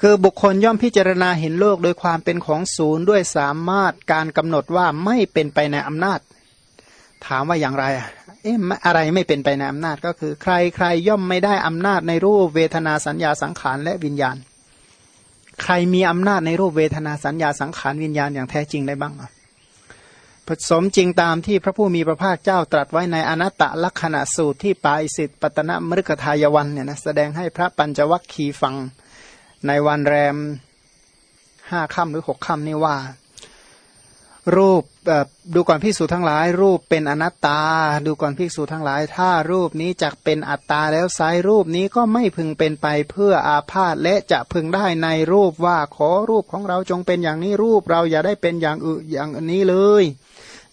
คือบุคคลย่อมพิจารณาเห็นโลกโดยความเป็นของศูนย์ด้วยสามารถการกำหนดว่าไม่เป็นไปในอำนาจ ถามว่าอย่างไรอะเอ๊ะอะไรไม่เป็นไปในอำนาจก็คือ ใครใครย่อมไม่ได้อำนาจในรูปเวทนาสัญญาสังขารและวิญญาณ ใครมีอำนาจในรูปเวทนาสัญญาสังขารวิญญาณอย่างแท้จริงได้บ้างอะผสมจริงตามที่พระผู้มีพระภาคเจ้าตรัสไว้ในอนัตตลักษณะสูตรที่ปาอิสิตปตนมฤคทายวันเนี่ยนะแสดงให้พระปัญจวัคคีฟัง ในวันแรมห้าค่ำหรือหกค่ำนี่ว่า รูปดูก่อนพิสูจทั้งหลาย รูปเป็นอนัตตา ดูก่อนพิสูจทั้งหลาย ถ้ารูปนี้จักเป็นอัตตาแล้วไซรูปนี้ก็ไม่พึงเป็นไปเพื่ออาพาธและจะพึงได้ในรูปว่าขอรูปของเราจงเป็นอย่างนี้รูปเราอย่าได้เป็นอย่างอื่นอย่างนี้เลย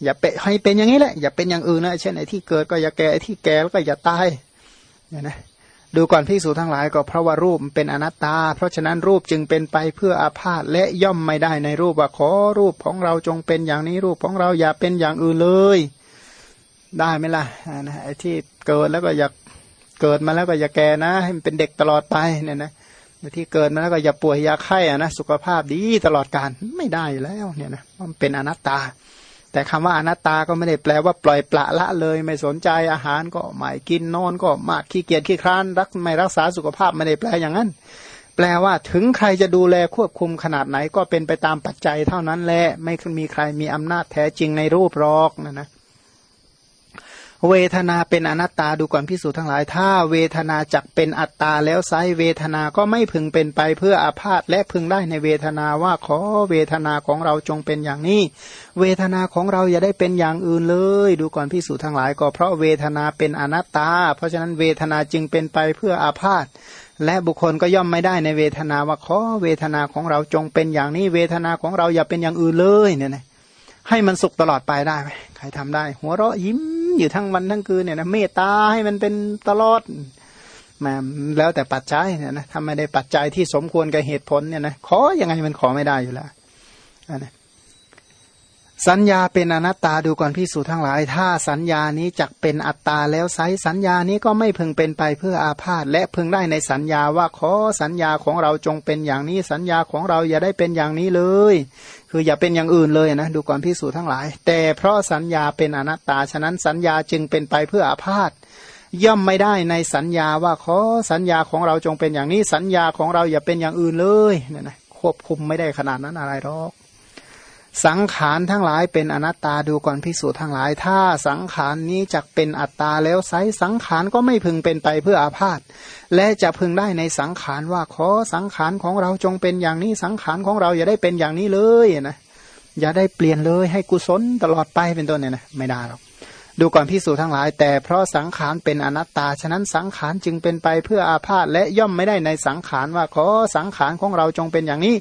อย่าเป็นให้เป็นอย่างนี้แหละอย่าเป็นอย่างอื่นนะเช่นไอ้ที่เกิดก็อย่าแก่ไอ้ที่แก่แล้วก็อย่าตายเนี่ยนะ ดูก่อนพิสูจทั้งหลายก็เพราะว่ารูปเป็นอนัตตา เพราะฉะนั้นรูปจึงเป็นไปเพื่ออาพาธและย่อมไม่ได้ในรูปว่าขอรูปของเราจงเป็นอย่างนี้รูปของเราอย่าเป็นอย่างอื่นเลย ได้ไหมล่ะนะไอ้ที่เกิดแล้วก็อยากเกิดมาแล้วก็อย่าแก่นะ ให้มันเป็นเด็กตลอดไปเนี่ยนะที่เกิดมาแล้วก็อย่าป่วยอย่าไข้อะนะสุขภาพดีตลอดการไม่ได้แล้วเนี่ยนะมันเป็นอนัตตา แต่คำว่าอนัตตาก็ไม่ได้แปลว่าปล่อยปละละเลยไม่สนใจอาหารก็ไม่กินนอนก็มากขี้เกียจขี้คร้านรักไม่รักษาสุขภาพไม่ได้แปลอย่างนั้น แปลว่าถึงใครจะดูแลควบคุมขนาดไหนก็เป็นไปตามปัจจัยเท่านั้นแหละไม่มีใครมีอำนาจแท้จริงในรูปรอกนะนะ เวทนาเป็นอนัตตาดูก่อนพิสูจน์ทั้งหลาย ถ้าเวทนาจักเป็นอัตตาแล้วไซเวทนาก็ไม่พึงเป็นไปเพื่ออาพาธและพึงได้ในเวทนาว่าขอเวทนาของเราจงเป็นอย่างนี้ เวทนาของเราอย่าได้เป็นอย่างอื่นเลย ดูก่อนพิสูจน์ทั้งหลาย ก็เพราะเวทนาเป็นอนัตตา เพราะฉะนั้นเวทนาจึงเป็นไปเพื่ออาพาธและบุคคลก็ย่อมไม่ได้ในเวทนาว่าขอเวทนาของเราจงเป็นอย่างนี้ เวทนาของเราอย่าเป็นอย่างอื่นเลยเนี่ยนะให้มันสุขตลอดไปได้ไหมใครทำได้ หัวเราะยิ้ม อยู่ทั้งวันทั้งคืนเนี่ยนะเมตตาให้มันเป็นตลอดมาแล้วแต่ปัจจัยเนี่ยนะถ้าไม่ได้ปัจจัยที่สมควรกับเหตุผลเนี่ยนะขออยังไงมันขอไม่ได้อยู่แล้วนะ สัญญาเป็นอนัตตาดูก่อนพิสูจทั้งหลาย ถ้าสัญญานี้จักเป็นอัตตาแล้วไซสัญญานี้ก็ไม่พึงเป็นไปเพื่ออาพาธและพึงได้ในสัญญาว่าขอสัญญาของเราจงเป็นอย่างนี้สัญญาของเราอย่าได้เป็นอย่างนี้เลย คืออย่าเป็นอย่างอื่นเลยนะดูก่อนพิสูจทั้งหลาย แต่เพราะสัญญาเป็นอนัตตาฉะนั้นสัญญาจึงเป็นไปเพื่ออาพาธย่อมไม่ได้ในสัญญาว่าขอสัญญาของเราจงเป็นอย่างนี้สัญญาของเราอย่าเป็นอย่างอื่นเลยเนี่ยนะควบคุมไม่ได้ขนาดนั้นอะไรหรอก สังขารทั้งหลายเป็นอนัตตาดูก่อนพิสูจน์ทั้งหลาย ถ้าสังขารนี้จะเป็นอัตตาแล้วไซสังขารก็ไม่พึงเป็นไปเพื่ออาพาธและจะพึงได้ในสังขารว่าขอสังขารของเราจงเป็นอย่างนี้สังขารของเราอย่าได้เป็นอย่างนี้เลยนะอย่าได้เปลี่ยนเลยให้กุศลตลอดไปเป็นต้นเนี่ยนะไม่ได้หรอกดูก่อนพิสูจน์ทั้งหลาย แต่เพราะสังขารเป็นอนัตตา ฉะนั้นสังขารจึงเป็นไปเพื่ออาพาธและย่อมไม่ได้ในสังขารว่าขอสังขารของเราจงเป็นอย่างนี้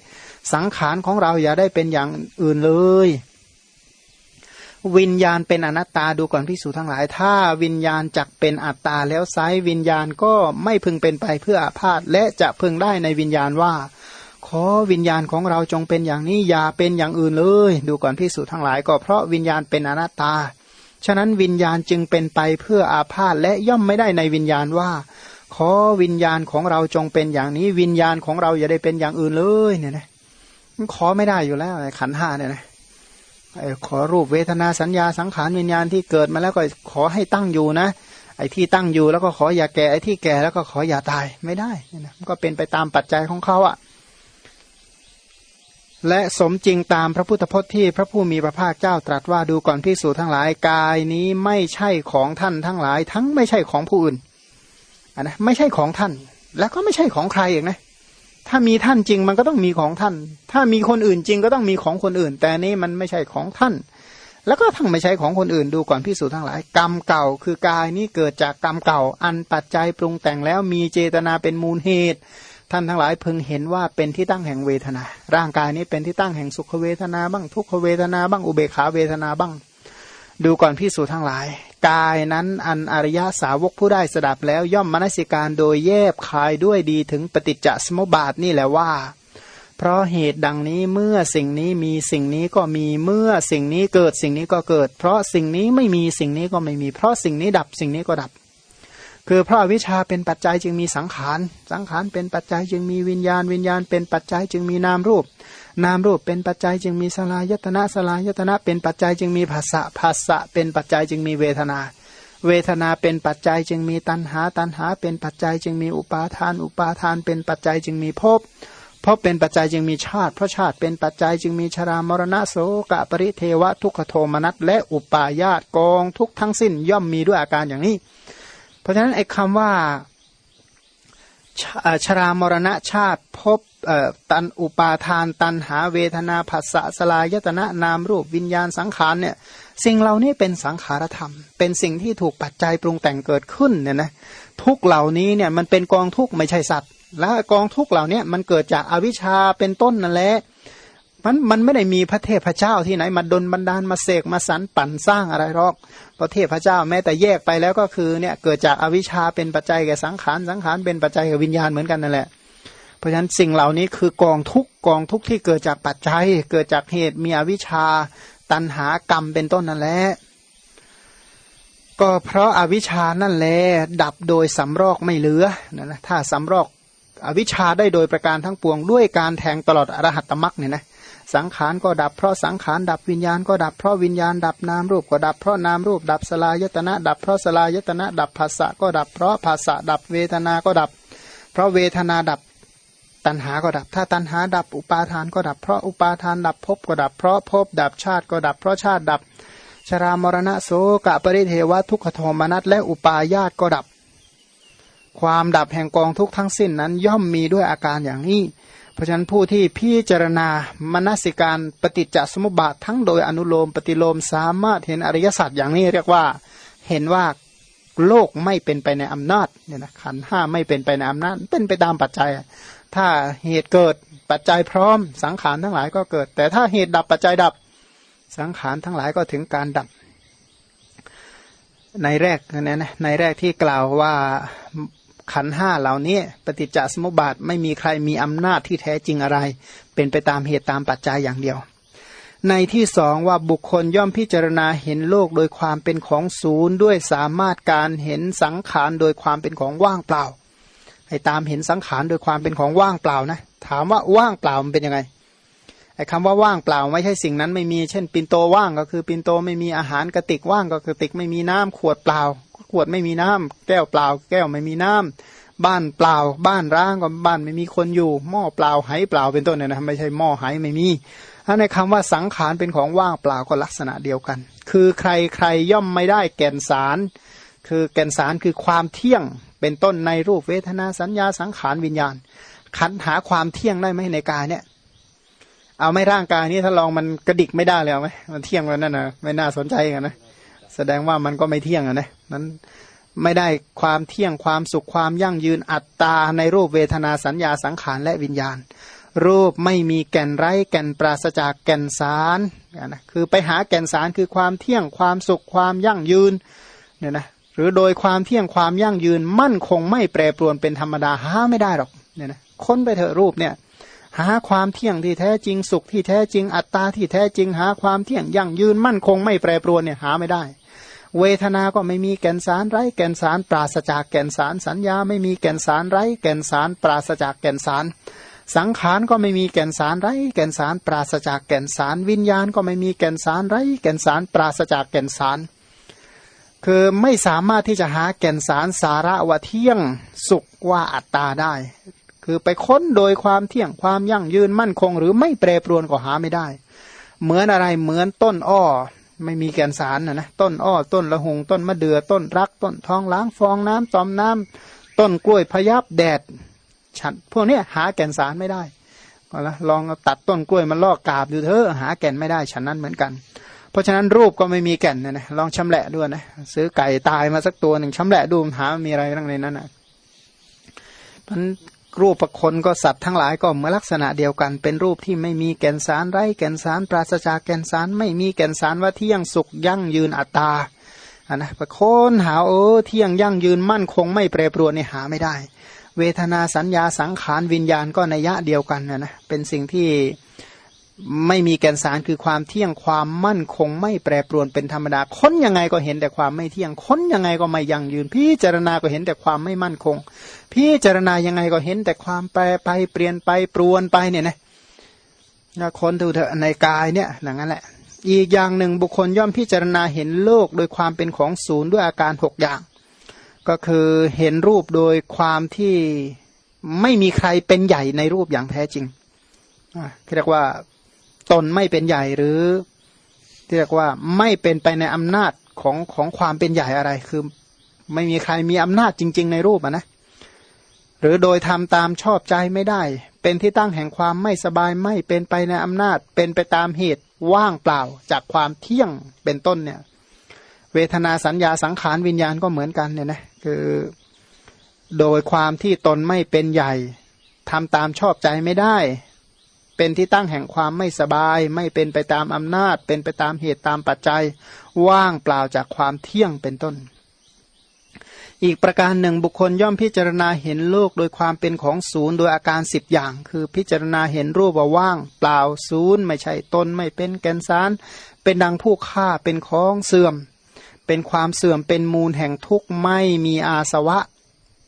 สังขารของเราอย่าได้เป็นอย่างอื่นเลย วิญญาณเป็นอนัตตาดูก่อนพิสูจทั้งหลาย ถ้าวิญญาณจักเป็นอัตตาแล้วไซวิญญาณก็ไม่พึงเป็นไปเพื่ออาพาธและจะพึงได้ในวิญญาณว่า ขอวิญญาณของเราจงเป็นอย่างนี้อย่าเป็นอย่างอื่นเลย ดูก่อนพิสูจทั้งหลายก็เพราะวิญญาณเป็นอนัตตา ฉะนั้นวิญญาณจึงเป็นไปเพื่ออาพาธและย่อมไม่ได้ในวิญญาณว่าขอวิญญาณของเราจงเป็นอย่างนี้วิญญาณของเราอย่าได้เป็นอย่างอื่นเลยเนี่ยนะ ขอไม่ได้อยู่แล้วขันห้าเนี่ยนะขอรูปเวทนาสัญญาสังขารวิญญาณที่เกิดมาแล้วก็ขอให้ตั้งอยู่นะ ไอ้ที่ตั้งอยู่แล้วก็ขออย่าแก่ไอ้ที่แก่แล้วก็ขออย่าตายไม่ได้นะมันก็เป็นไปตามปัจจัยของเขาอะ่ะ และสมจริงตามพระพุทธพจน์ที่พระผู้มีพระภาคเจ้าตรัสว่าดูก่อนพิสูจทั้งหลายกายนี้ไม่ใช่ของท่านทั้งหลาย ทั้งไม่ใช่ของผู้อื่นอะนะไม่ใช่ของท่าน แล้วก็ไม่ใช่ของใครเองนะ ถ้ามีท่านจริงมันก็ต้องมีของท่าน ถ้ามีคนอื่นจริงก็ต้องมีของคนอื่น แต่นี้มันไม่ใช่ของท่าน แล้วก็ทั้งไม่ใช่ของคนอื่นดูก่อนพิสูจน์ทั้งหลาย กรรมเก่าคือกายนี้เกิดจากกรรมเก่า อันปัจจัยปรุงแต่งแล้วมีเจตนาเป็นมูลเหตุ ท่านทั้งหลายพึงเห็นว่าเป็นที่ตั้งแห่งเวทนา ร่างกายนี้เป็นที่ตั้งแห่งสุขเวทนาบ้างทุกขเวทนาบ้างอุเบขาเวทนาบ้าง ดูก่อนพิสูจน์ทั้งหลาย กายนั้นอันอริยสาวกผู้ได้สดับแล้วย่อมมนสิการโดยแยบคายด้วยดีถึงปฏิจจสมุปบาทนี่แหละว่า เพราะเหตุดังนี้เมื่อสิ่งนี้มีสิ่งนี้ก็มีเมื่อสิ่งนี้เกิดสิ่งนี้ก็เกิด เพราะสิ่งนี้ไม่มีสิ่งนี้ก็ไม่มี เพราะสิ่งนี้ดับสิ่งนี้ก็ดับ คือเพราะวิชาเป็นปัจจัยจึงมีสังขาร สังขารเป็นปัจจัยจึงมีวิญญาณวิญญาณเป็นปัจจัยจึงมีนามรูป นามรูปเป็นปัจจัยจึงมีสลายตนะสลายตนะเป็นปัจจัยจึงมีภาษะภาษะเป็นปัจจัยจึงมีเวทนา เวทนาเป็นปัจจัยจึงมีตัณหา ตัณหา เป็นปัจจัยจึงมีอุปาทาน อุปาทานเป็นปัจจัยจึงมีภพเพราะเป็นปัจจัยจึงมีชาติ เพราะชาติเป็นปัจจัยจึงมีชรามรณะโสกะปริเทวะทุกขโทมนัสและอุปาญาตกองทุกทั้งสิ้นย่อมมีด้วยอาการอย่างนี้ เพราะฉะนั้นไอ้คำว่าชรามรณะชาติพบ ตันอุปาทาน ตันหาเวทนาผัสสะสลายตนะนามรูปวิญญาณสังขารเนี่ยสิ่งเหล่านี้เป็นสังขารธรรม เป็นสิ่งที่ถูกปัจจัยปรุงแต่งเกิดขึ้นเนี่ยนะทุกเหล่านี้เนี่ยมันเป็นกองทุกไม่ใช่สัตว์ แล้วกองทุกเหล่านี้มันเกิดจากอวิชชาเป็นต้นนั่นแหละมันมันไม่ได้มีพระเทพเจ้าที่ไหนมาดลบันดาลมาเสกมาสรรปั่นสร้างอะไรหรอกพระเทพเจ้าแม้แต่แยกไปแล้วก็คือเนี่ยเกิดจากอวิชชาเป็นปัจจัยแก่สังขารสังขารเป็นปัจจัยแก่วิญญาณเหมือนกันนั่นแหละ เพราะฉะนั้นสิ่งเหล่านี้คือกองทุกกองทุกที่เกิดจากปัจจัย เกิดจากเหตุมีอวิชชา ตันหากรรมเป็นต้นนั่นแหละก็เพราะอาวิชานั่นแหละดับโดยสำรอกไม่เหลือนะนะถ้าสำรอกอวิชชาได้โดยประการทั้งปวง ด้วยการแทงตลอดอรหัตตมรักเนี่ยนะสังขารก็ดับเพราะสังขารดับวิญญาณก็ดับเพราะวิญญาณดับนามรูปก็ดับเพราะนามรูปดับสลายตนะ ดับเพราะสลายตนะ ดับภาษะก็ดับเพราะภาษะดับเวทนา ก็ดับ เพราะเวทนาดับ ตัณหาก็ดับ ถ้าตัณหาดับอุปาทานก็ดับ เพราะอุปาทานดับภพก็ดับ เพราะภพดับชาติก็ดับ เพราะชาติดับ ชรามรณะโสกะปริเทวะทุกขโทมนัสและอุปาญาตก็ดับ ความดับแห่งกองทุกทั้งสิ้นนั้นย่อมมีด้วยอาการอย่างนี้ เพราะฉะนั้นผู้ที่พิจารณามนสิการปฏิจจสมุปบาททั้งโดยอนุโลมปฏิโลมสามารถเห็นอริยสัจอย่างนี้เรียกว่าเห็นว่าโลกไม่เป็นไปในอำนาจเนี่ยนะขันห้าไม่เป็นไปในอำนาจเป็นไปตามปัจจัย ถ้าเหตุเกิดปัจจัยพร้อม สังขารทั้งหลายก็เกิด แต่ถ้าเหตุดับปัจจัยดับ สังขารทั้งหลายก็ถึงการดับ ในแรกนะนะในแรกที่กล่าวว่าขันห้าเหล่านี้ ปฏิจจสมุปบาทไม่มีใครมีอำนาจที่แท้จริงอะไร เป็นไปตามเหตุตามปัจจัยอย่างเดียว ในที่สองว่าบุคคลย่อมพิจารณาเห็นโลกโดยความเป็นของศูนย์ด้วยสามารถการเห็นสังขารโดยความเป็นของว่างเปล่า ให้ตามเห็นสังขารโดยความเป็นของว่างเปล่านะถามว่าว่างเปล่ามันเป็นยังไงไอ้คำว่าว่างเปล่าไม่ใช่สิ่งนั้นไม่มี เช่น ปินโตว่างก็คือปินโตไม่มีอาหารกระติกว่างก็คือติกไม่มีน้ำขวดเปล่า ขวดไม่มีน้ำแก้วเปล่า แก้วไม่มีน้ำบ้านเปล่า บ้านร้างก็บ้านไม่มีคนอยู่ หม้อเปล่าไหเปล่าเป็นต้นเนี่ยนะไม่ใช่หม้อไหไม่มีถ้าในคำว่าสังขารเป็นของว่างเปล่าก็ลักษณะเดียวกัน คือใครใครย่อมไม่ได้แก่นสาร คือแก่นสารคือความเที่ยงเป็นต้นในรูปเวทนาสัญญาสังขารวิญญาณ ขันหาความเที่ยงได้ไหมในกายเนี่ย เอาไม่ร่างกายนี้ถ้าลองมันกระดิกไม่ได้เลยเอาไหมมันเที่ยงแล้วนั่นนะไม่น่าสนใจกันนะแสดงว่ามันก็ไม่เที่ยงอะนะนั้นไม่ได้ความเที่ยงความสุขความยั่งยืนอัตตาในรูปเวทนาสัญญาสังขารและวิญญาณ รูปไม่มีแก่นไร้แก่นปราศจากแก่นสารนะคือไปหาแก่นสารคือความเที่ยงความสุขความยั่งยืนเนี่ยนะ หรือโดยความเที่ยงความยั่งยืนมั่นคงไม่แปรปรวนเป็นธรรมดาหาไม่ได้หรอกเนี่ยนะค้นไปเถอะรูปเนี่ยหาความเที่ยงที่แท้จริงสุขที่แท้จริงอัตตาที่แท้จริงหาความเที่ยงยั่งยืนมั่นคงไม่แปรปรวนเนี่ยหาไม่ได้ เวทนา ก็ไม่มีแก่นสารไร้แก่นสารปราศจากแก่นสารสัญญาไม่มีแก่นสารไร้แก่นสารปราศจากแก่นสาร สังขารก็ไม่มีแก่นสารไร้แก่นสารปราศจากแก่นสาร วิญญาณก็ไม่มีแก่นสารไร้แก่นสารปราศจากแก่นสาร คือไม่สามารถที่จะหาแก่นสารสาระว่าเที่ยงสุขว่าอัตตาได้ คือไปค้นโดยความเที่ยงความยั่งยืนมั่นคง หรือไม่แปรปรวนก็หาไม่ได้ เหมือนอะไรเหมือนต้นอ้อ ไม่มีแก่นสารนะนะต้นอ้อ ต้นละหง ต้นมะเดื่อต้นรัก ต้นทองล้างฟองน้ำตอมน้ำต้นกล้วยพยับแดด ฉันพวกนี้หาแก่นสารไม่ได้ก็ละลองตัดต้นกล้วยมาลอกกาบดูเถอะหาแก่นไม่ได้ฉันนั้นเหมือนกัน ราะฉะนั้นรูปก็ไม่มีแก่นนะนะลองชำแหละด้วยนะซื้อไก่ตายมาสักตัวหนึ่งชำแหละดูหามีอะไรบ้งในนั้นนะมันรูปประคนก็สัตว์ทั้งหลายก็เหมือนลักษณะเดียวกัน เป็นรูปที่ไม่มีแก่นสารไร้แก่นสารปราศจากแก่นสารไม่มีแก่นสารว่าเที่ยงสุขยั่งยืนอัตตาอันนะประคนหาเออเที่ยงยั่งยืนมั่นคงไม่แปรปรวนเนี่ยหาไม่ได้ เวทนาสัญญาสังขารวิญญาณก็ในยะเดียวกันนะนะเป็นสิ่งที่ ไม่มีแกนสารคือความเที่ยงความมั่นคงไม่แปรปรวนเป็นธรรมดา ค้นยังไงก็เห็นแต่ความไม่เที่ยง ค้นยังไงก็ไม่ยั่งยืน พิจารณาก็เห็นแต่ความไม่มั่นคง พิจารณายังไงก็เห็นแต่ความแปรไปเปลี่ยนไปปรวนไปเนี่ยนะถ้าค้นดูเถอะในกายเนี่ยอย่างนั้นแหละ อีกอย่างหนึ่งบุคคลย่อมพิจารณาเห็นโลกโดยความเป็นของศูนย์ด้วยอาการหกอย่าง ก็คือเห็นรูปโดยความที่ไม่มีใครเป็นใหญ่ในรูปอย่างแท้จริงเรียกว่า ตนไม่เป็นใหญ่หรือเรียกว่าไม่เป็นไปในอำนาจของของความเป็นใหญ่อะไร คือไม่มีใครมีอำนาจจริง ๆ ในรูปนะ หรือโดยทำตามชอบใจไม่ได้ เป็นที่ตั้งแห่งความไม่สบายไม่เป็นไปในอำนาจ เป็นไปตามเหตุว่างเปล่าจากความเที่ยงเป็นต้นเนี่ย เวทนาสัญญาสังขารวิญญาณก็เหมือนกันเนี่ยนะคือโดยความที่ตนไม่เป็นใหญ่ทำตามชอบใจไม่ได้ เป็นที่ตั้งแห่งความไม่สบาย ไม่เป็นไปตามอำนาจ เป็นไปตามเหตุตามปัจจัย ว่างเปล่าจากความเที่ยงเป็นต้น อีกประการหนึ่งบุคคลย่อมพิจารณาเห็นโลกโดยความเป็นของศูนย์โดยอาการสิบอย่าง คือพิจารณาเห็นรูปว่าว่าง เปล่าศูนย์ไม่ใช่ตนไม่เป็นแกนสาร เป็นดังผู้ฆ่าเป็นของเสื่อม เป็นความเสื่อมเป็นมูลแห่งทุกข์ไม่มีอาสวะ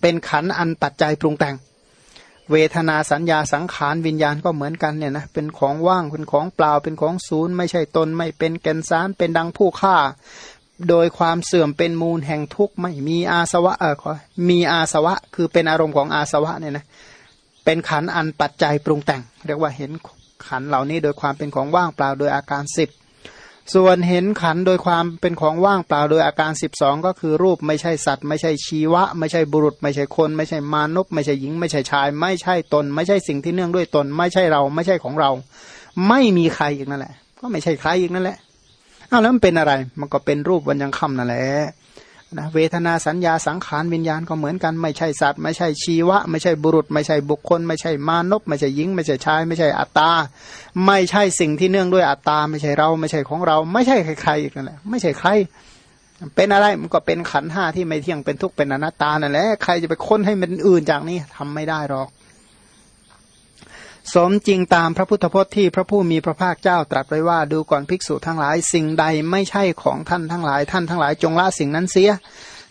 เป็นขันอันปัจจัยปรุงแต่ง เวทนาสัญญาสังขารวิญญาณก็เหมือนกันเนี่ยนะเป็นของว่างเป็นของเปล่าเป็นของศูนย์ ไม่ใช่ตนไม่เป็นแกนสารเป็นดังผู้ฆ่า โดยความเสื่อมเป็นมูลแห่งทุกข์ไม่มีอาสวะเออมีอาสวะคือเป็นอารมณ์ของอาสวะเนี่ยนะเป็นขันอันปัจจัยปรุงแต่ง เรียกว่าเห็นขันเหล่านี้โดยความเป็นของว่างเปล่าโดยอาการสิบ ส่วนเห็นขันโดยความเป็นของว่างเปล่าโดยอาการสิบสองก็คือรูปไม่ใช่สัตว์ ไม่ใช่ชีวะ ไม่ใช่บุรุษ ไม่ใช่คน ไม่ใช่มานพไม่ใช่หญิง ไม่ใช่ชาย ไม่ใช่ตน ไม่ใช่สิ่งที่เนื่องด้วยตน ไม่ใช่เราไม่ใช่ของเรา ไม่มีใครอีกนั่นแหละ ก็ไม่ใช่ใครอีกนั่นแหละอ้าวแล้วมันเป็นอะไร มันก็เป็นรูปวันยังคำนั่นแหละ นะเวทนาสัญญาสังขารวิญญาณก็เหมือนกันไม่ใช่สัตว์ไม่ใช่ชีวะ ไม่ใช่บุรุษ ไม่ใช่บุคคล ไม่ใช่มานพไม่ใช่หญิง ไม่ใช่ชาย ไม่ใช่อัตตา ไม่ใช่สิ่งที่เนื่องด้วยอัตตา ไม่ใช่เรา ไม่ใช่ของเรา ไม่ใช่ใครๆอีกนั่นแหละไม่ใช่ใคร เป็นอะไรมันก็เป็นขันห้าที่ไม่เที่ยงเป็นทุกข์เป็นอนัตตานั่นแหละใครจะไปค้นให้มันอื่นจากนี้ทำไม่ได้หรอก สมจริงตามพระพุทธพจน์ที่พระผู้มีพระภาคเจ้าตรัสไว้ว่าดูก่อนภิกษุทั้งหลาย สิ่งใดไม่ใช่ของท่านทั้งหลาย ท่านทั้งหลายจงละสิ่งนั้นเสีย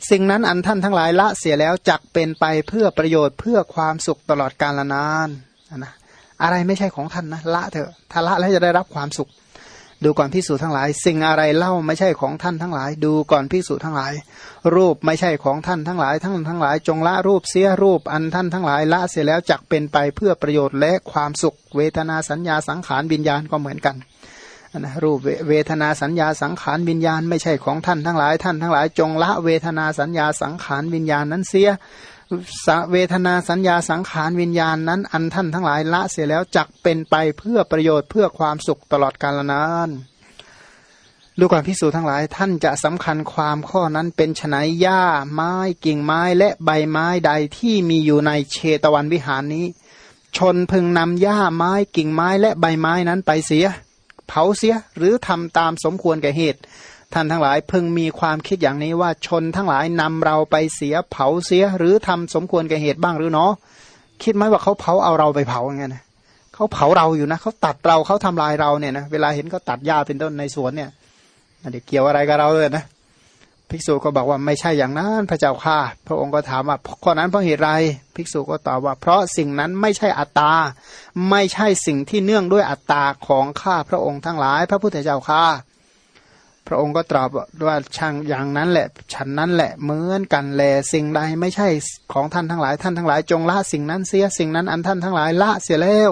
สิ่งนั้นอันท่านทั้งหลายละเสียแล้วจักเป็นไปเพื่อประโยชน์เพื่อความสุขตลอดกาลนานนะอะไรไม่ใช่ของท่านนะละเถอะถ้าละแล้วจะได้รับความสุข ดูก่อนพิสูจทั้งหลาย สิ่งอะไรเล่าไม่ใช่ของท่านทั้งหลาย ดูก่อนพิสูจทั้งหลาย รูปไม่ใช่ของท่านทั้งหลายทั้งทั้งหลาย จงละรูปเสียรูปอันท่านทั้งหลายละเสียแล้วจักเป็นไปเพื่อประโยชน์และความสุข เวทนาสัญญาสังขารวิญญาณก็เหมือนกันนะรูปเวทนาสัญญาสังขารวิญญาณไม่ใช่ของท่านทั้งหลายท่านทั้งหลาย จงละเวทนาสัญญาสังขารวิญญาณนั้นเสีย เวทนาสัญญาสังขารวิญญาณนั้น อันท่านทั้งหลายละเสียแล้วจักเป็นไปเพื่อประโยชน์เพื่อความสุขตลอดกาลนานดูก่อนพิสูจนทั้งหลายท่านจะสำคัญความข้อนั้นเป็นไฉนหญ้าไม้กิ่งไม้และใบไม้ใดที่มีอยู่ในเชตวันวิหารนี้ ชนพึงนำหญ้าไม้กิ่งไม้และใบไม้นั้นไปเสีย เผาเสียหรือทำตามสมควรแก่เหตุ ท่านทั้งหลายพึงมีความคิดอย่างนี้ว่าชนทั้งหลายนำเราไปเสียเผาเสียหรือทำสมควรแก่เหตุบ้างหรือเนาะคิดไหมว่าเขาเผาเอาเราไปเผาอย่างเงี้ยนะเขาเผาเราอยู่นะเขาตัดเราเขาทำลายเราเนี่ยนะเวลาเห็นเขาตัดหญ้าเป็นต้นในสวนเนี่ยอันนี้เกี่ยวอะไรกับเราเลยนะภิกษุก็บอกว่าไม่ใช่อย่างนั้นพระเจ้าค่ะ พระองค์ก็ถามว่าข้อนั้นเพราะเหตุไรภิกษุก็ตอบว่า เพราะสิ่งนั้นไม่ใช่อัตตา ไม่ใช่สิ่งที่เนื่องด้วยอัตตาของข้าพระองค์ทั้งหลาย พระพุทธเจ้าค่ะ พระองค์ก็ตรัสว่าช่างอย่างนั้นแหละ ฉันนั้นแหละเหมือนกันแลสิ่งใดไม่ใช่ของท่านทั้งหลายท่านทั้งหลาย จงละสิ่งนั้นเสียสิ่งนั้นอันท่านทั้งหลายละเสียแล้ว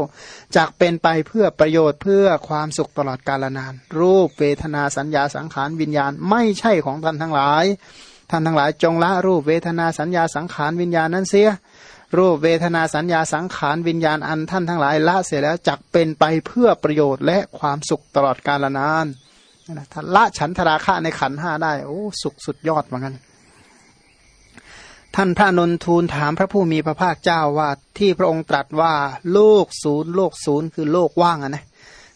จากเป็นไปเพื่อประโยชน์เพื่อความสุขตลอดกาลนาน รูปเวทนาสัญญาสังขารวิญญาณไม่ใช่ของท่านทั้งหลาย ท่านทั้งหลายจงละรูปเวทนาสัญญาสังขารวิญญาณนั้นเสียรูปเวทนาสัญญาสังขารวิญญาณอันท่านทั้งหลายละเสียแล้วจักเป็นไปเพื่อประโยชน์และความสุขตลอดกาลนาน นะถ้าละฉันทราคะในขันห้าได้ โอ้สุขสุดยอดเหมือนกันท่านพระนนทูลถามพระผู้มีพระภาคเจ้าว่าที่พระองค์ตรัสว่าโลกศูนย์โลกศูนย์คือโลกว่างอะนะ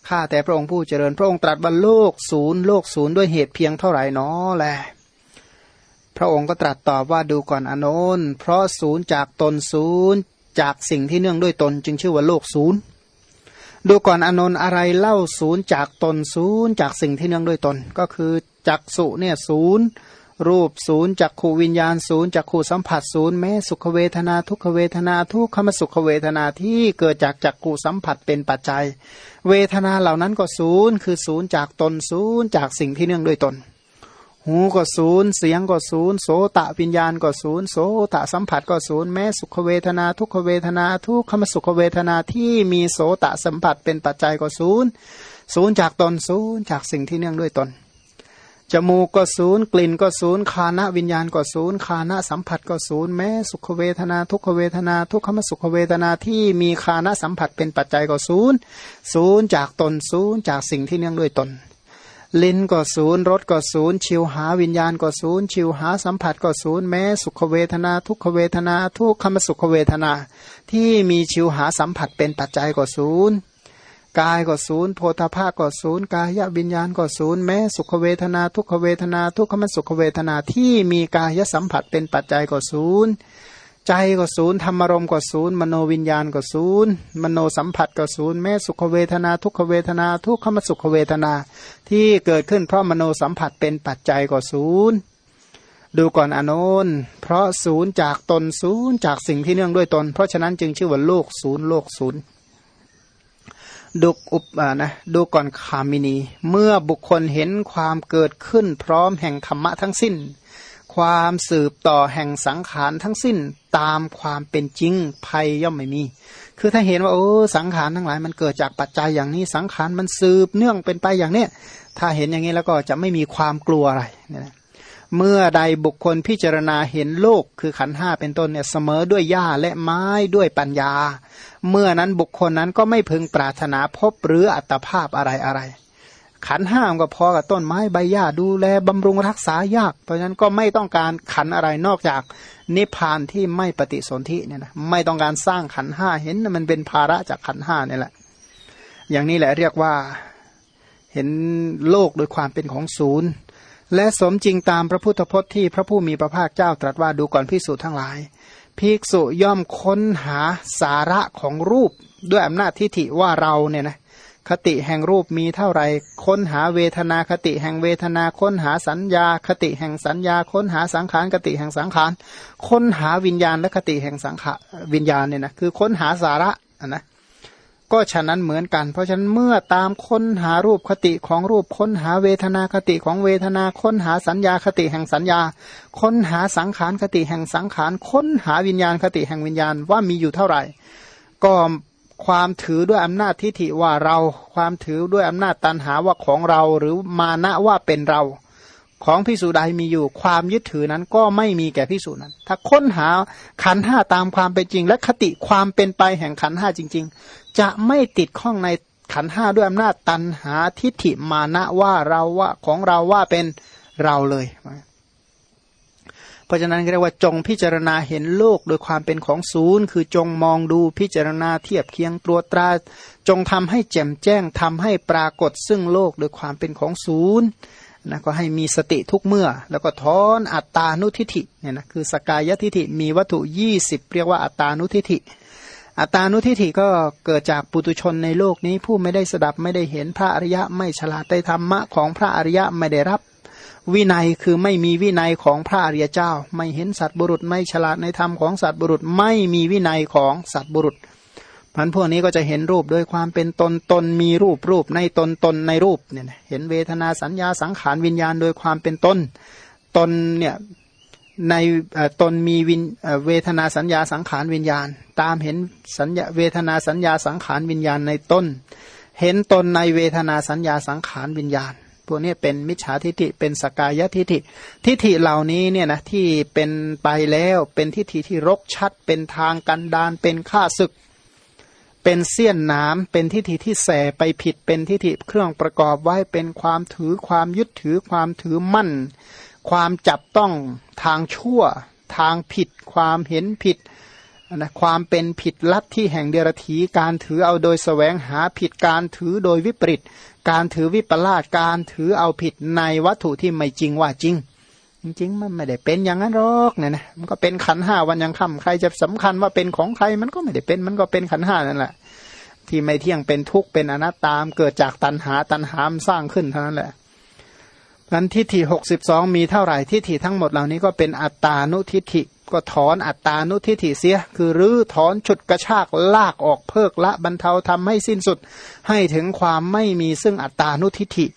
ข้าแต่พระองค์ผู้เจริญ พระองค์ตรัสว่าโลกศูนย์โลกศูนย์ด้วยเหตุเพียงเท่าไหร่นอแล พระองค์ก็ตรัสตอบว่าดูก่อนอนนเพราะศูนย์จากตนศูนย์จากสิ่งที่เนื่องด้วยตนจึงชื่อว่าโลกศูนย์ ดูก่อนอนนท์อะไรเล่าศูนย์จากตนศูนย์จากสิ่งที่เนื่องด้วยตน ก็คือจักสุเนี่ยศูนย์รูปศูนย์จักขูวิญญาณศูนย์จักขูสัมผัสศูนย์แม้สุขเวทนาทุกขเวทนาทุกขมสุขเวทนาที่เกิดจากจักขูสัมผัสเป็นปัจจัย เวทนาเหล่านั้นก็ศูนย์คือศูนย์จากตนศูนย์จากสิ่งที่เนื่องด้วยตน หูก็ศูนย์เสียงก็ศูนย์โสตะวิญญาณก็ศูนย์โสตะสัมผัสก็ศูนย์แม้สุขเวทนา ทุกขเวทนา ทุกขมสุขเวทนาที่มีโสตะสัมผัสเป็นปัจจัยก็ศูนย์ศูนย์จากตนศูนย์จากสิ่งที่เนื่องด้วยตนจมูกก็ศูนย์กลิ่นก็ศูนย์คานะวิญญาณก็ศูนย์คานะสัมผัสก็ศูนย์แม้สุขเวทนา ทุกขเวทนา ทุกขมสุขเวทนาที่มีคานะสัมผัสเป็นปัจจัยก็ศูนย์ศูนย์จากตนศูนย์จากสิ่งที่เนื่องด้วยตน ลิ้นก็ศูนย์รสก็ศูนย์ชิวหาวิญญาณก็ศูนย์ชิวหาสัมผัสก็ศูนย์แม้สุขเวทนา ทุกขเวทนา ทุกขมสุขเวทนา ที่มีชิวหาสัมผัสเป็นปัจจัยก็ศูนย์กายก็ศูนย์โพธาภาก็ศูนย์กายวิญญาณก็ศูนย์แม้สุขเวทนา ทุกขเวทนา ทุกขมสุขเวทนาที่มีกายสัมผัสเป็นปัจจัยก็ศูนย์ ใจก็ศูนย์ธรรมรมก็ศูนย์มโนวิญญาณก็ศูนย์มโนสัมผัสก็ศูนย์แม้สุขเวทนาทุกขเวทนา ทุกขมสุขเวทนา ที่เกิดขึ้นเพราะมโนสัมผัสเป็นปัจจัยก็ศูนย์ดูก่อนอนุนเพราะศูนย์จากตนศูนย์จากสิ่งที่เนื่องด้วยตน เพราะฉะนั้นจึงชื่อว่าโลกศูนย์โลกศูนย์ดูอุปนะดูก่อนคามินี เมื่อบุคคลเห็นความเกิดขึ้นพร้อมแห่งธรรมะทั้งสิ้น ความสืบต่อแห่งสังขารทั้งสิ้นตามความเป็นจริงภัยย่อมไม่มี คือถ้าเห็นว่าโอ้สังขารทั้งหลายมันเกิดจากปัจจัยอย่างนี้สังขารมันสืบเนื่องเป็นไปอย่างเนี้ยถ้าเห็นอย่างนี้แล้วก็จะไม่มีความกลัวอะไรเนี่ยเมื่อใดบุคคลพิจารณาเห็นโลกคือขันห้าเป็นต้นเนี่ยเสมอด้วยหญ้าและไม้ด้วยปัญญา เมื่อนั้นบุคคลนั้นก็ไม่พึงปรารถนาพบหรืออัตภาพอะไรอะไร ขันห้ามก็พอกับต้นไม้ใบหญ้าดูแลบำรุงรักษายาก เพราะฉะนั้นก็ไม่ต้องการขันอะไรนอกจาก นิพพานที่ไม่ปฏิสนธิเนี่ยนะไม่ต้องการสร้างขันห้าเห็นมันเป็นภาระจากขันห้านี่แหละ อย่างนี้แหละเรียกว่าเห็นโลกโดยความเป็นของศูนย์ และสมจริงตามพระพุทธพจน์ที่พระผู้มีพระภาคเจ้าตรัสว่าดูก่อนพิสูจทั้งหลาย ภิกษุย่อมค้นหาสาระของรูปด้วยอำนาจทิฏฐิว่าเราเนี่ยนะ คติแห่งรูปมีเท่าไรค้นหาเวทนาคติแห่งเวทนา ค้นหาสัญญา คติแห่งสัญญา ค้นหาสังขารคติแห่งสังขาร ค้นหาวิญญาณและคติแห่งสังขารวิญญาณเนี่ยนะคือค้นหาสาระนะก็ฉะนั้นเหมือนกัน เพราะฉะนั้นเมื่อตามค้นหารูปคติของรูปค้นหาเวทนาคติของเวทนา ค้นหาสัญญาคติแห่งสัญญา ค้นหาสังขารคติแห่งสังขาร ค้นหาวิญญาณคติแห่งวิญญาณว่ามีอยู่เท่าไหร่ ก็ ความถือด้วยอำนาจทิฏฐิว่าเรา ความถือด้วยอำนาจตันหาว่าของเรา หรือมานะว่าเป็นเรา ของพิสูจใดมีอยู่ ความยึดถือนั้นก็ไม่มีแก่พิสูจนั้น ถ้าค้นหาขันห้าตามความเป็นจริง และคติความเป็นไปแห่งขันห้าจริง ๆ จะไม่ติดข้องในขันห้าด้วยอำนาจตันหาทิฏฐิมานะว่าเราว่าของเราว่าเป็นเราเลย เพราะฉะนั้นเรียกว่าจงพิจารณาเห็นโลกโดยความเป็นของศูนย์ คือจงมองดูพิจารณาเทียบเคียงตรวจตรา จงทำให้แจ่มแจ้งทำให้ปรากฏซึ่งโลกโดยความเป็นของศูนย์นะก็ให้มีสติทุกเมื่อ แล้วก็ถอนอัตตานุทิฐิเนี่ยนะคือสกายทิฐิมีวัตถุยี่สิบเรียกว่าอัตตานุทิฐิ อัตตานุทิฐิก็เกิดจากปุตุชนในโลกนี้ผู้ไม่ได้สดับไม่ได้เห็นพระอริยะไม่ฉลาดในธรรมะของพระอริยะไม่ได้รับ วินัยคือไม่มีวินัยของพระอริยเจ้า ไม่เห็นสัตว์บุรุษไม่ฉลาดในธรรมของสัตว์บุรุษ ไม่มีวินัยของสัตว์บุรุษพันพวกนี้ก็จะเห็นรูปโดยความเป็นตนตนมีรูปรูปในตนตนในรูปเนี่ยเห็นเวทนาสัญญาสังขารวิญญาณโดยความเป็นตนตนเนี่ยในตนมีวินเวทนาสัญญาสังขารวิญญาณ ตามเห็นสัญญาเวทนาสัญญาสังขารวิญญาณในต้น เห็นตนในเวทนาสัญญาสังขารวิญญาณ พวกนี้เป็นมิจฉาทิฏฐิเป็นสกายทิฏฐิทิฏฐิเหล่านี้เนี่ยนะที่เป็นไปแล้วเป็นทิฏฐิที่รกชัด เป็นทางกันดานเป็นข้าศึก เป็นเสี้ยนน้ำเป็นทิฏฐิที่แสไปผิดเป็นทิฏฐิเครื่องประกอบไว้เป็นความถือความยึดถือความถือมั่น ความจับต้องทางชั่ว ทางผิด ความเห็นผิดนะความเป็นผิดลัทธิแห่งเดรธีการถือเอาโดยแสวงหาผิดการถือโดยวิปริต การถือวิปลาสการถือเอาผิดในวัตถุที่ไม่จริงว่าจริง จริง ๆ มันไม่ได้เป็นอย่างนั้นหรอกเนี่ยนะมันก็เป็นขันห้าวันยังค่ำใครจะสำคัญว่าเป็นของใครมันก็ไม่ได้เป็นมันก็เป็นขันห้านั่นแหละ ที่ไม่เที่ยงเป็นทุกข์เป็นอนัตตามเกิดจากตัณหาตัณหามสร้างขึ้นเท่านั้นแหละนั้นทิฏฐิหกสิบสองมีเท่าไหร่ทิฏฐิทั้งหมดเหล่านี้ก็เป็นอัตตานุทิฏฐิ ก็ถอนอัตตานุทิฏฐิเสีย คือรื้อถอนฉุดกระชากลากออกเพิกละบรรเทาทำให้สิ้นสุด ให้ถึงความไม่มีซึ่งอัตตานุทิฏฐิ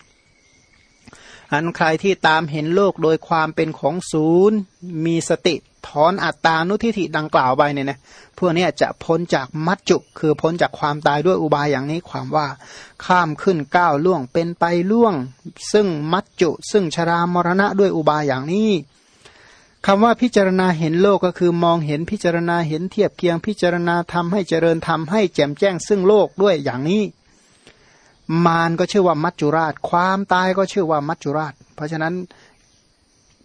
อันใครที่ตามเห็นโลกโดยความเป็นของศูนย์ มีสติถอนอัตตานุทิฏฐิดังกล่าวไปเนี่ยนะพวกนี้จะพ้นจากมัจจุ คือพ้นจากความตายด้วยอุบายอย่างนี้ความว่า ข้ามขึ้นก้าวล่วงเป็นไปล่วง ซึ่งมัจจุ ซึ่งชรามรณะด้วยอุบายอย่างนี้ คำว่าพิจารณาเห็นโลกก็คือมองเห็นพิจารณาเห็นเทียบเคียงพิจารณาทำให้เจริญทำให้แจ่มแจ้งซึ่งโลกด้วยอย่างนี้ มารก็ชื่อว่ามัจจุราช ความตายก็ชื่อว่ามัจจุราช เพราะฉะนั้น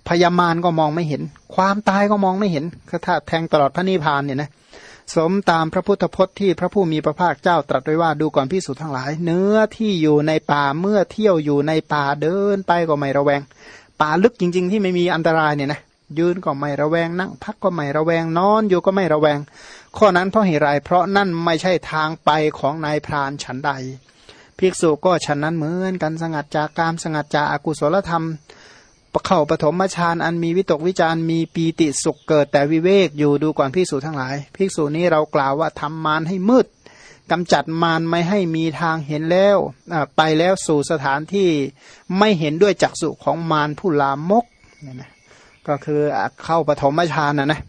พยามารก็มองไม่เห็น ความตายก็มองไม่เห็นถ้าแทงตลอดพระนิพพานเนี่ยนะสมตามพระพุทธพจน์ที่พระผู้มีพระภาคเจ้าตรัสไว้ว่าดูก่อนพิสูจน์ทั้งหลาย เนื้อที่อยู่ในป่าเมื่อเที่ยวอยู่ในป่าเดินไปก็ไม่ระแวง ป่าลึกจริง ๆ ที่ไม่มีอันตรายเนี่ยนะ ยืนก็ไม่ระแวงนั่งพักก็ไม่ระแวงนอนอยู่ก็ไม่ระแวง ข้อนั้นเพราะเหตุไรเพราะนั่นไม่ใช่ทางไปของนายพรานฉันใด ภิกษุก็ฉันนั้นเหมือนกันสงัดจากกามสงัดจากอากุศลธรรมเข้าปฐมฌานอันมีวิตกวิจารมีปีติสุขเกิดแต่วิเวกอยู่ดูก่อนภิกษุทั้งหลาย ภิกษุนี้เรากล่าวว่าทำมารให้มืดกำจัดมารไม่ให้มีทางเห็นแล้วไปแล้วสู่สถานที่ไม่เห็นด้วยจักษุของมารผู้ลามกเนี่ยนะ ก็คือเข้าปฐมฌานนะนะ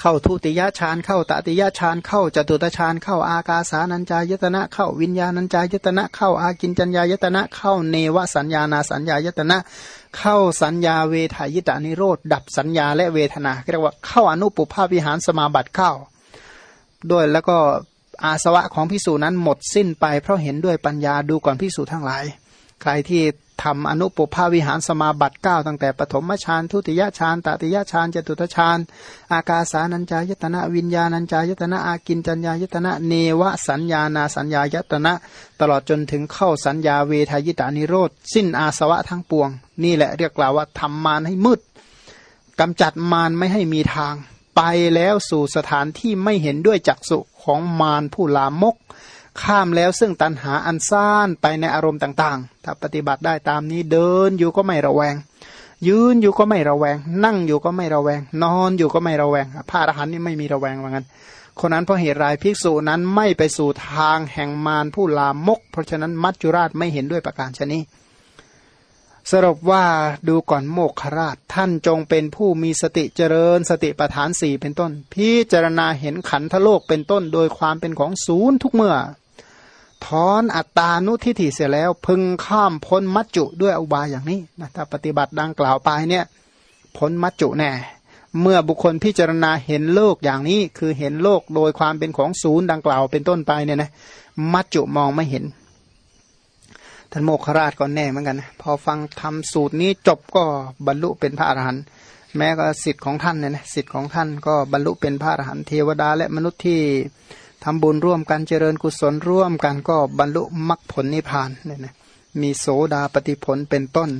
เข้าทุติยฌานเข้าตติยฌานเข้าจตุตฌานเข้าอากาสานัญจายตนะ เข้าวิญญาณัญจายตนะ เข้าอากินจัญญายตนะ เข้าเนวสัญญานาสัญญายตนะ เข้าสัญญาเวทายตานิโรธดับสัญญาและเวทนาเรียกว่าเข้าอนุปุภาวิหารสมาบัติเข้า ด้วยแล้วก็อาสวะของพิสูจนั้นหมดสิ้นไปเพราะเห็นด้วยปัญญาดูก่อนพิสูจทั้งหลาย ใครที่ทำอนุปภาวิหารสมาบัติเก้าตั้งแต่ปฐมฌานทุติยฌานตติยฌานจตุตฌานอากาสานัญจายตนะวิญญาณัญจายตนะอากินจัญญายตนะเนวสัญญานาสัญญายตนะ ตลอดจนถึงเข้าสัญญาเวทายตานิโรธ สิ้นอาสวะทั้งปวง นี่แหละเรียกกล่าวว่าทำมารให้มืดกำจัดมารไม่ให้มีทาง ไปแล้วสู่สถานที่ไม่เห็นด้วยจักสุของมารผู้ลามก ข้ามแล้วซึ่งตันหาอันซ่านไปในอารมณ์ต่างๆ ถ้าปฏิบัติได้ตามนี้เดินอยู่ก็ไม่ระแวง ยืนอยู่ก็ไม่ระแวง นั่งอยู่ก็ไม่ระแวง นอนอยู่ก็ไม่ระแวงพระอรหันต์นี่ไม่มีระแวงว่างั้นคนนั้นเพราะเหตุไรภิกษุนั้นไม่ไปสู่ทางแห่งมารผู้ลามก เพราะฉะนั้นมัจจุราชไม่เห็นด้วยประการชนี้สรุปว่าดูก่อนโมกขราชท่านจงเป็นผู้มีสติเจริญสติปัฏฐานสี่เป็นต้น พิจารณาเห็นขันธโลกเป็นต้นโดยความเป็นของศูนย์ทุกเมื่อ ถอนอัตตานุทิฏฐิเสียแล้ว พึงข้ามพ้นมัจจุด้วยอุบายอย่างนี้นะถ้าปฏิบัติดังกล่าวไปเนี่ยพ้นมัจจุแน่ เมื่อบุคคลพิจารณาเห็นโลกอย่างนี้คือเห็นโลกโดยความเป็นของศูนย์ดังกล่าวเป็นต้นไปเนี่ยนะมัจจุมองไม่เห็นท่านโมคราชก็แน่เหมือนกันนะพอฟังทำสูตรนี้จบก็บรรลุเป็นพระอรหันต์แม้ก็สิทธิ์ของท่านเนี่ยนะสิทธิ์ของท่านก็บรรลุเป็นพระอรหันต์เทวดาและมนุษย์ที่ ทำบุญร่วมกันเจริญกุศลร่วมกันก็บรรลุมรรคผลนิพพานเนี่ยนะมีโสดาปฏิผลเป็นต้น